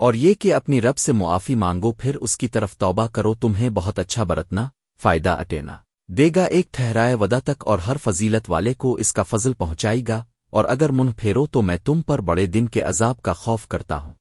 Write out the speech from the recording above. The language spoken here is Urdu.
اور یہ کہ اپنی رب سے معافی مانگو، پھر اس کی طرف توبہ کرو، تمہیں بہت اچھا برتنا، فائدہ اٹینا۔ دے گا ایک ٹھہرائے ودا تک اور ہر فضیلت والے کو اس کا فضل پہنچائے گا، اور اگر منہ پھیرو تو میں تم پر بڑے دن کے عذاب کا خوف کرتا ہوں۔